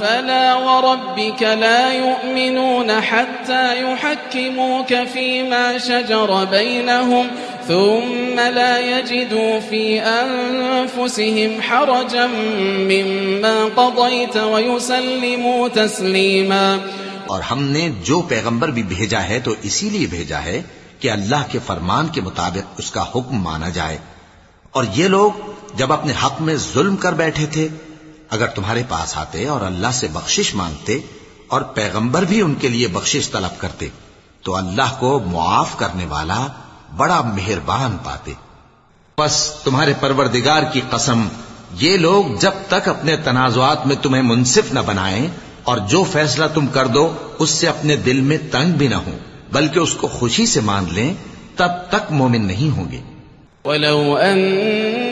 فلا وربك لا يؤمنون حتى يحكموك فيما شجر بينهم ثم لا يجدوا في أنفسهم حرجا مما قضيت ويسلموا تسليما اور ہم نے جو پیغمبر بھی بھیجا ہے تو اسی لیے بھیجا ہے کہ اللہ کے فرمان کے مطابق اس کا حکم مانا جائے۔ اور یہ لوگ جب اپنے حق میں ظلم کر بیٹھے تھے اگر تمہارے پاس آتے اور اللہ سے بخشش مانگتے اور پیغمبر بھی ان کے لیے بخشش طلب کرتے، تو اللہ کو معاف کرنے والا بڑا مہربان پاتے۔ بس تمہارے پروردگار کی قسم، یہ لوگ جب تک اپنے تنازعات میں تمہیں منصف نہ بنائیں اور جو فیصلہ تم کر دو، اس سے اپنے دل میں تنگ بھی نہ ہو بلکہ اس کو خوشی سے مان لیں، تب تک مومن نہیں ہوں گے۔ ولو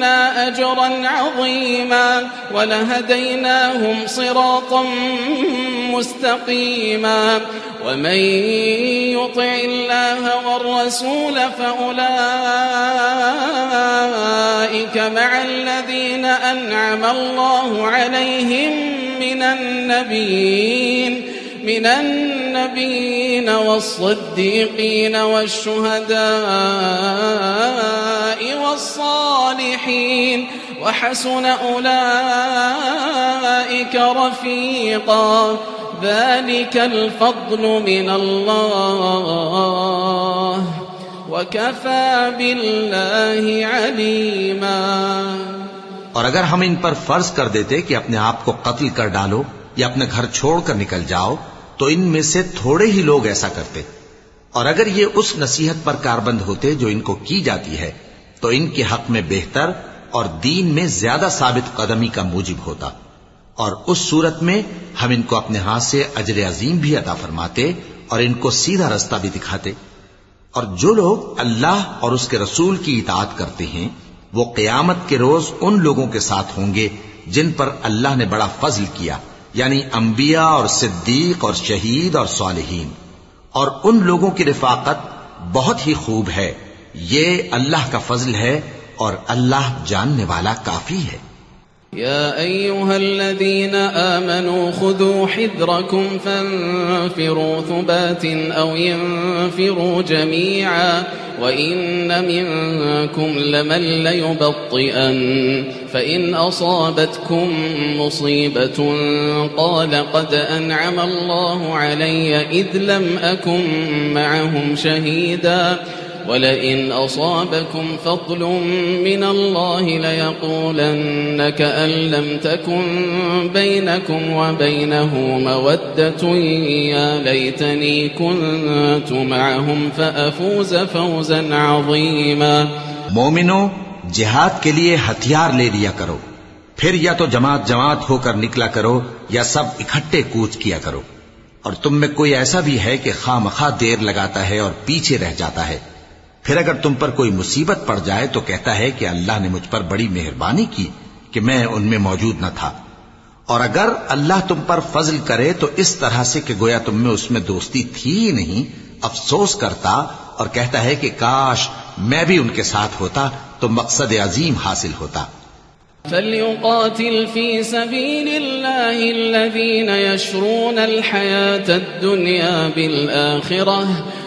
لدنا أجرا عظيما ولهديناهم صراطا مستقيما ومن يطع الله والرسول فأولئك مع الذين أنعم الله عليهم من النبيين من النبيين والصديقين والشهداء والصالحين وحسن أولئك رفيقا. ذلك الفضل من الله. وكفى بالله عليما. اور اگر ہم ان پر فرض کر دیتے کہ اپنے آپ کو قتل کر ڈالو یا اپنے گھر چھوڑ کر نکل جاؤ تو ان میں سے تھوڑے ہی لوگ ایسا کرتے۔ اور اگر یہ اس نصیحت پر کاربند ہوتے جو ان کو کی جاتی ہے، تو ان کے حق میں بہتر اور دین میں زیادہ ثابت قدمی کا موجب ہوتا۔ اور اس صورت میں ہم ان کو اپنے ہاتھ سے اجر عظیم بھی عطا فرماتے اور ان کو سیدھا رستہ بھی دکھاتے۔ اور جو لوگ اللہ اور اس کے رسول کی اطاعت کرتے ہیں، وہ قیامت کے روز ان لوگوں کے ساتھ ہوں گے جن پر اللہ نے بڑا فضل کیا۔ یعنی انبیاء اور صدیق اور شہید اور صالحین۔ اور ان لوگوں کی رفاقت بہت ہی خوب ہے۔ یہ اللہ کا فضل ہے اور اللہ جاننے والا کافی ہے۔ يا أيها الذين آمنوا خذوا حذركم فانفروا ثبات أو ينفروا جميعا وإن منكم لمن ليبطئن فإن أصابتكم مصيبة قال قد أنعم الله علي إذ لم أكن معهم شهيداً ولئن أصابكم فضل من الله ليقولن كأن لم تكن بينكم وبينه مودة يا ليتني كنت معهم فأفوز فوزا عظيما مومنو، جہاد کے لیے ہتھیار لے لیا کرو۔ پھر یا تو جماعت جماعت ہو کر نکلا کرو، یا سب اکٹھے کوچ کیا کرو۔ اور تم میں کوئی ایسا بھی ہے کہ خواہ دیر لگاتا ہے اور پیچھے رہ جاتا ہے۔ پھر اگر تم پر کوئی مصیبت پڑ جائے تو کہتا ہے کہ اللہ نے مجھ پر بڑی مہربانی کی کہ میں ان میں موجود نہ تھا۔ اور اگر اللہ تم پر فضل کرے تو اس طرح سے کہ گویا تم میں اس میں دوستی تھی ہی نہیں، افسوس کرتا اور کہتا ہے کہ کاش میں بھی ان کے ساتھ ہوتا تو مقصد عظیم حاصل ہوتا۔ فليقاتل في سبيل الله الذين يشرون الحياة الدنيا بالآخرة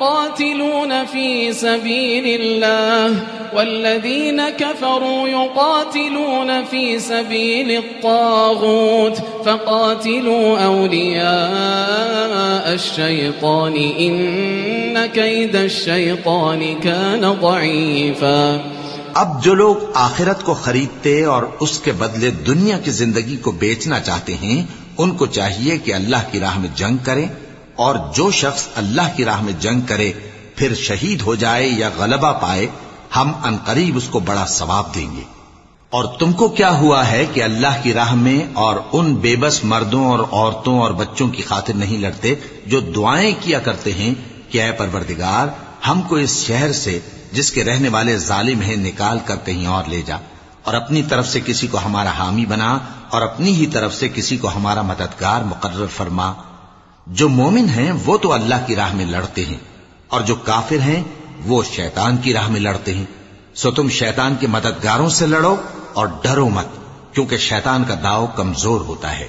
يقاتلون في سبيل الله، والذين كفروا يقاتلون في سبيل الطاغوت، فقاتلوا أولياء الشيطان، إن كيد الشيطان كان ضعيفا. اب جو لوگ آخرت کو خریدتے اور اس کے بدلے دنیا کی زندگی کو بیچنا چاہتے ہیں، ان کو چاہیے کہ اللہ کی راہ میں جنگ کریں اور جو شخص اللہ کی راہ میں جنگ کرے، پھر شہید ہو جائے یا غلبہ پائے، ہم انقریب اس کو بڑا ثواب دیں گے۔ اور تم کو کیا ہوا ہے کہ اللہ کی راہ میں اور ان بے بس مردوں اور عورتوں اور بچوں کی خاطر نہیں لڑتے جو دعائیں کیا کرتے ہیں کہ اے پروردگار، ہم کو اس شہر سے، جس کے رہنے والے ظالم ہیں، نکال کر کہیں اور لے جا۔ اور اپنی طرف سے کسی کو ہمارا حامی بنا اور اپنی ہی طرف سے کسی کو ہمارا مددگار مقرر فرما۔ جو مومن ہیں، وہ تو اللہ کی راہ میں لڑتے ہیں، اور جو کافر ہیں، وہ شیطان کی راہ میں لڑتے ہیں۔ سو تم شیطان کے مددگاروں سے لڑو اور ڈرو مت، کیونکہ شیطان کا داؤ کمزور ہوتا ہے۔